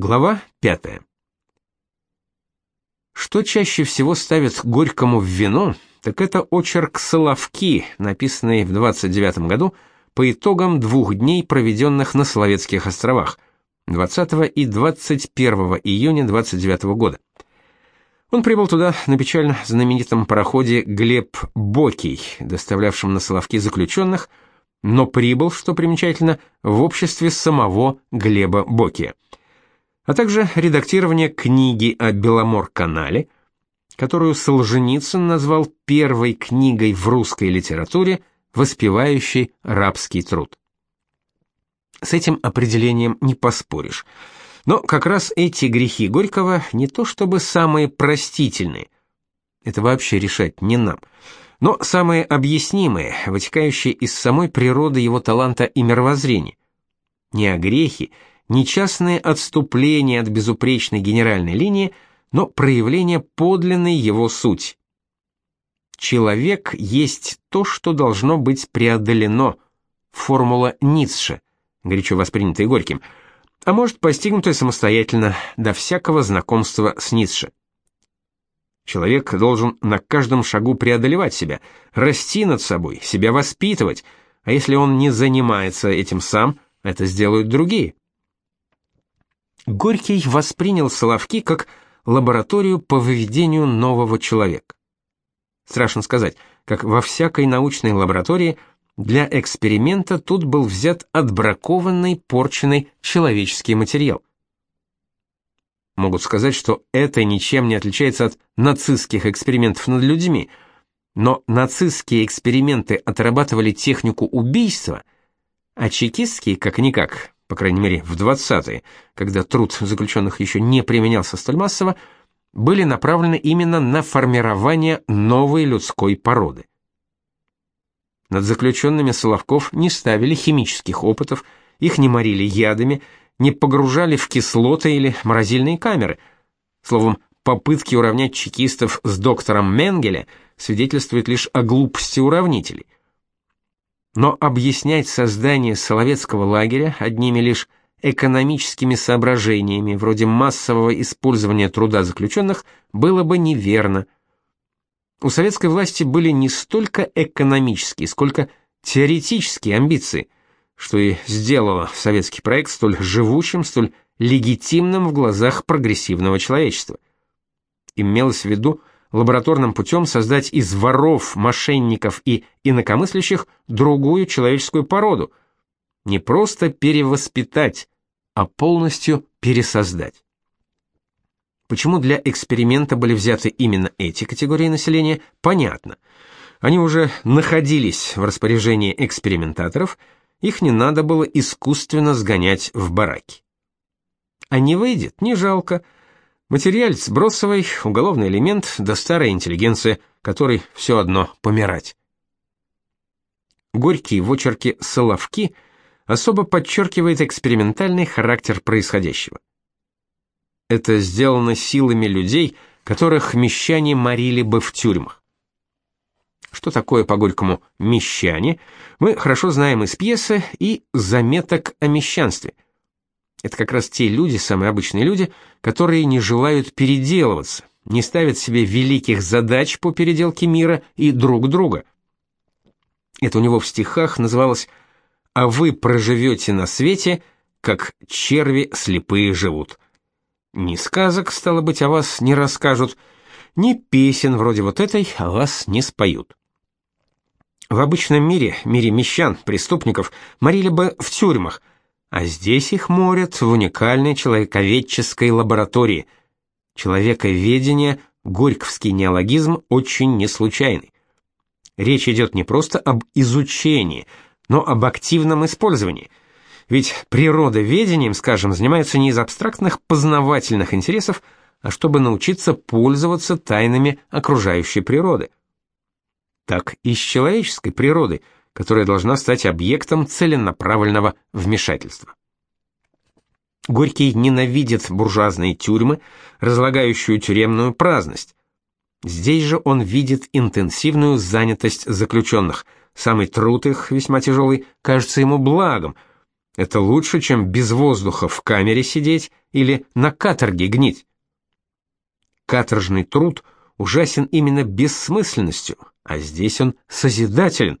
Глава 5. Что чаще всего ставят Горькому в вину, так это очерк Соловки, написанный в 29 году по итогам двух дней, проведенных на Соловецких островах, 20 и 21 июня 29 года. Он прибыл туда на печально знаменитом пароходе Глеб Бокий, доставлявшем на Соловки заключенных, но прибыл, что примечательно, в обществе самого Глеба Бокия а также редактирование книги о Беломор-канале, которую Солженицын назвал первой книгой в русской литературе, воспевающей рабский труд. С этим определением не поспоришь. Но как раз эти грехи Горького не то чтобы самые простительные. Это вообще решать не нам. Но самые объяснимые, вытекающие из самой природы его таланта и мировоззрения. Не о грехе, не частные отступления от безупречной генеральной линии, но проявление подлинной его сути. Человек есть то, что должно быть преодолено. Формула Ницше, горячо воспринятая Горьким, а может постигнутая самостоятельно до всякого знакомства с Ницше. Человек должен на каждом шагу преодолевать себя, расти над собой, себя воспитывать, а если он не занимается этим сам, это сделают другие. Горький воспринял Соловки как лабораторию по выведению нового человека. Страшно сказать, как во всякой научной лаборатории для эксперимента тут был взят отбракованный, порченный человеческий материал. Могут сказать, что это ничем не отличается от нацистских экспериментов над людьми, но нацистские эксперименты отрабатывали технику убийства, а чекистские, как-никак, по крайней мере в 20-е, когда труд заключенных еще не применялся столь были направлены именно на формирование новой людской породы. Над заключенными Соловков не ставили химических опытов, их не морили ядами, не погружали в кислоты или морозильные камеры. Словом, попытки уравнять чекистов с доктором Менгеле свидетельствуют лишь о глупости уравнителей – но объяснять создание Соловецкого лагеря одними лишь экономическими соображениями, вроде массового использования труда заключенных, было бы неверно. У советской власти были не столько экономические, сколько теоретические амбиции, что и сделало советский проект столь живучим, столь легитимным в глазах прогрессивного человечества. Имелось в виду лабораторным путем создать из воров, мошенников и инакомыслящих другую человеческую породу, не просто перевоспитать, а полностью пересоздать. Почему для эксперимента были взяты именно эти категории населения, понятно. Они уже находились в распоряжении экспериментаторов, их не надо было искусственно сгонять в бараки. А не выйдет, не жалко – Материалец бросовый, уголовный элемент, да старая интеллигенция, которой все одно помирать. Горький в очерке «Соловки» особо подчеркивает экспериментальный характер происходящего. Это сделано силами людей, которых мещане морили бы в тюрьмах. Что такое по Горькому «мещане», мы хорошо знаем из пьесы и заметок о мещанстве – это как раз те люди, самые обычные люди, которые не желают переделываться, не ставят себе великих задач по переделке мира и друг друга. Это у него в стихах называлось «А вы проживете на свете, как черви слепые живут». Ни сказок, стало быть, о вас не расскажут, ни песен вроде вот этой о вас не споют. В обычном мире, мире мещан, преступников, морили бы в тюрьмах – а здесь их морят в уникальной человековедческой лаборатории. Человековедение, горьковский неологизм, очень неслучайный. Речь идет не просто об изучении, но об активном использовании. Ведь природоведением, скажем, занимаются не из абстрактных познавательных интересов, а чтобы научиться пользоваться тайнами окружающей природы. Так и с человеческой природой – которая должна стать объектом целенаправленного вмешательства. Горький ненавидит буржуазные тюрьмы, разлагающую тюремную праздность. Здесь же он видит интенсивную занятость заключенных. Самый труд их, весьма тяжелый, кажется ему благом. Это лучше, чем без воздуха в камере сидеть или на каторге гнить. Каторжный труд ужасен именно бессмысленностью, а здесь он созидателен.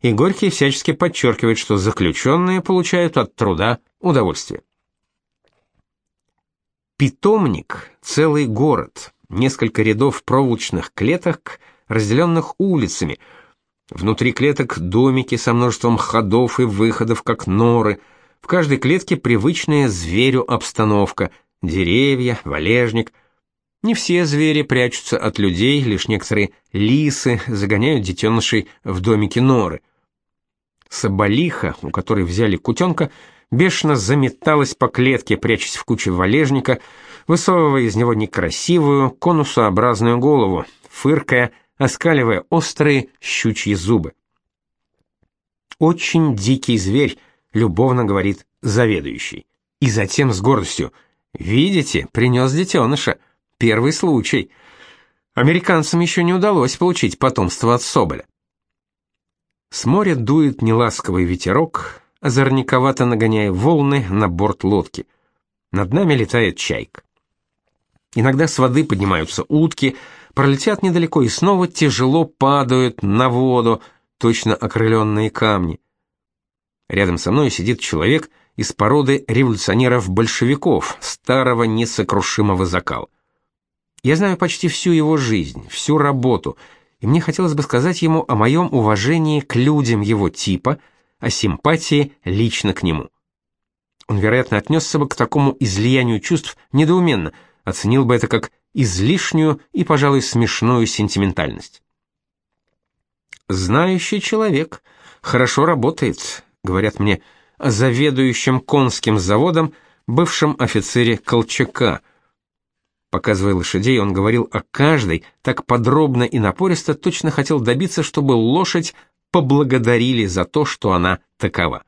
И Горький всячески подчеркивает, что заключенные получают от труда удовольствие. Питомник — целый город, несколько рядов проволочных клеток, разделенных улицами. Внутри клеток домики со множеством ходов и выходов, как норы. В каждой клетке привычная зверю обстановка — деревья, валежник. Не все звери прячутся от людей, лишь некоторые лисы загоняют детенышей в домики норы. Соболиха, у которой взяли кутенка, бешено заметалась по клетке, прячась в куче валежника, высовывая из него некрасивую конусообразную голову, фыркая, оскаливая острые щучьи зубы. «Очень дикий зверь», — любовно говорит заведующий. И затем с гордостью. «Видите, принес детеныша. Первый случай. Американцам еще не удалось получить потомство от соболя». С моря дует неласковый ветерок, озорниковато нагоняя волны на борт лодки. Над нами летает чайка. Иногда с воды поднимаются утки, пролетят недалеко и снова тяжело падают на воду, точно окрыленные камни. Рядом со мной сидит человек из породы революционеров-большевиков, старого несокрушимого закала. Я знаю почти всю его жизнь, всю работу, и мне хотелось бы сказать ему о моем уважении к людям его типа, о симпатии лично к нему. Он, вероятно, отнесся бы к такому излиянию чувств недоуменно – оценил бы это как излишнюю и, пожалуй, смешную сентиментальность. Знающий человек, хорошо работает, говорят мне о заведующем конским заводом, бывшем офицере Колчака. Показывая лошадей, он говорил о каждой так подробно и напористо, точно хотел добиться, чтобы лошадь поблагодарили за то, что она такова.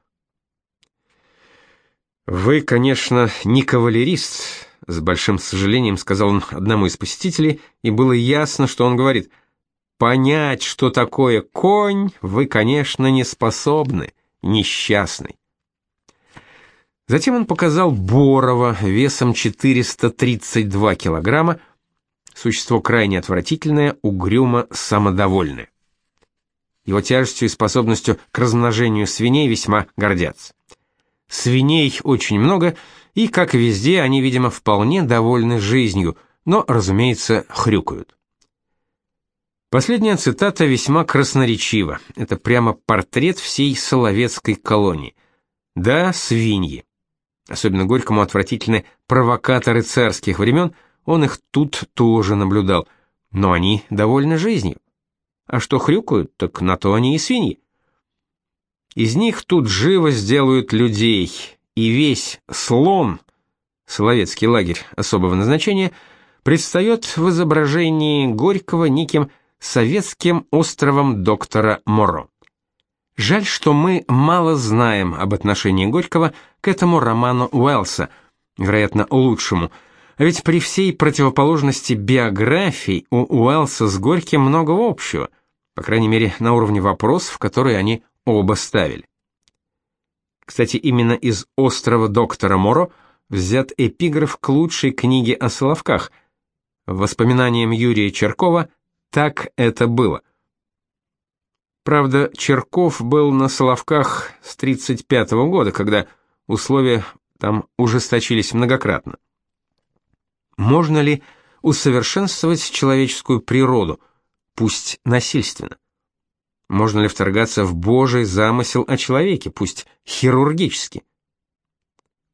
Вы, конечно, не кавалерист, с большим сожалением сказал он одному из посетителей, и было ясно, что он говорит: "Понять, что такое конь, вы, конечно, не способны, несчастный". Затем он показал Борова весом 432 килограмма, существо крайне отвратительное, угрюмо самодовольное. Его тяжестью и способностью к размножению свиней весьма гордятся. Свиней очень много, и, как везде, они, видимо, вполне довольны жизнью, но, разумеется, хрюкают. Последняя цитата весьма красноречива. Это прямо портрет всей Соловецкой колонии. Да, свиньи. Особенно Горькому отвратительны провокаторы царских времен, он их тут тоже наблюдал. Но они довольны жизнью. А что хрюкают, так на то они и свиньи. Из них тут живо сделают людей, и весь слон, Соловецкий лагерь особого назначения, предстает в изображении Горького неким советским островом доктора Моро. Жаль, что мы мало знаем об отношении Горького к этому роману Уэллса, вероятно, лучшему, а ведь при всей противоположности биографий у Уэллса с Горьким много общего, по крайней мере, на уровне вопросов, которые они оба ставили. Кстати, именно из «Острова доктора Моро» взят эпиграф к лучшей книге о Соловках. Воспоминаниям Юрия Черкова «Так это было». Правда, Черков был на Соловках с 35 -го года, когда условия там ужесточились многократно. Можно ли усовершенствовать человеческую природу, пусть насильственно? Можно ли вторгаться в Божий замысел о человеке, пусть хирургически?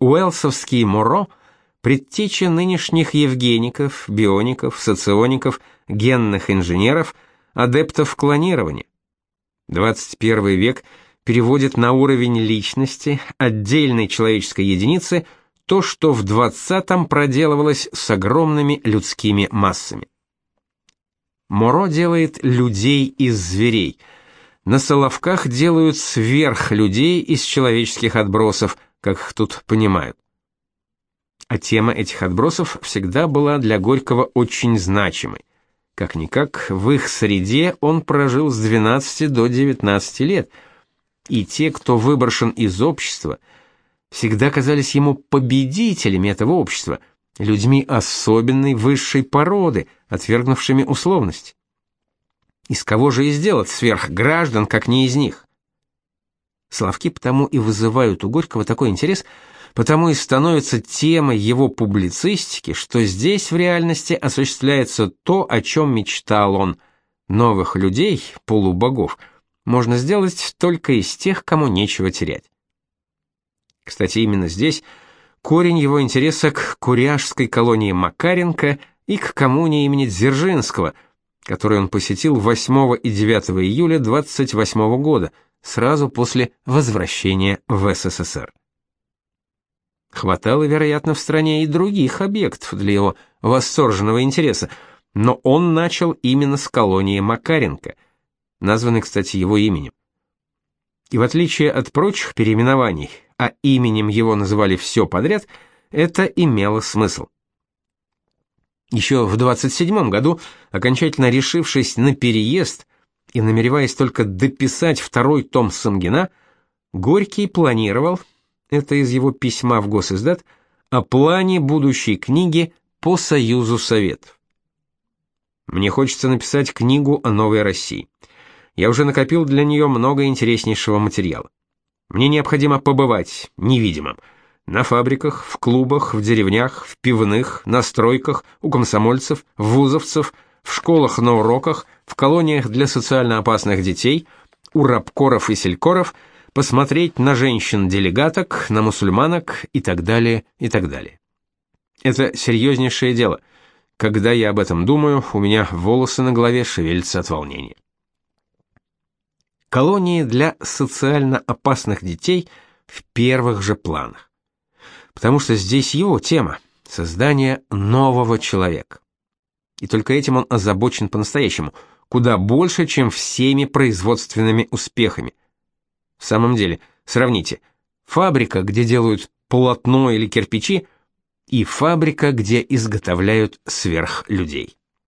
Уэлсовский Моро – предтеча нынешних евгеников, биоников, социоников, генных инженеров, адептов клонирования. 21 век переводит на уровень личности, отдельной человеческой единицы, то, что в 20-м проделывалось с огромными людскими массами. Моро делает людей из зверей – на Соловках делают сверх людей из человеческих отбросов, как их тут понимают. А тема этих отбросов всегда была для Горького очень значимой. Как-никак, в их среде он прожил с 12 до 19 лет, и те, кто выброшен из общества, всегда казались ему победителями этого общества, людьми особенной высшей породы, отвергнувшими условность. Из кого же и сделать сверхграждан, как не из них? Славки потому и вызывают у Горького такой интерес, потому и становятся темой его публицистики, что здесь в реальности осуществляется то, о чем мечтал он. Новых людей, полубогов, можно сделать только из тех, кому нечего терять. Кстати, именно здесь корень его интереса к куряжской колонии Макаренко и к коммуне имени Дзержинского – который он посетил 8 и 9 июля 28 года, сразу после возвращения в СССР. Хватало, вероятно, в стране и других объектов для его восторженного интереса, но он начал именно с колонии Макаренко, названной, кстати, его именем. И в отличие от прочих переименований, а именем его называли все подряд, это имело смысл. Еще в 27 году, окончательно решившись на переезд и намереваясь только дописать второй том Самгина, Горький планировал, это из его письма в Госиздат, о плане будущей книги по Союзу Советов. Мне хочется написать книгу о новой России. Я уже накопил для нее много интереснейшего материала. Мне необходимо побывать невидимым – на фабриках, в клубах, в деревнях, в пивных, на стройках, у комсомольцев, вузовцев, в школах на уроках, в колониях для социально опасных детей, у рабкоров и селькоров, посмотреть на женщин-делегаток, на мусульманок и так далее, и так далее. Это серьезнейшее дело. Когда я об этом думаю, у меня волосы на голове шевелятся от волнения. Колонии для социально опасных детей в первых же планах потому что здесь его тема — создание нового человека. И только этим он озабочен по-настоящему, куда больше, чем всеми производственными успехами. В самом деле, сравните, фабрика, где делают полотно или кирпичи, и фабрика, где изготовляют сверхлюдей.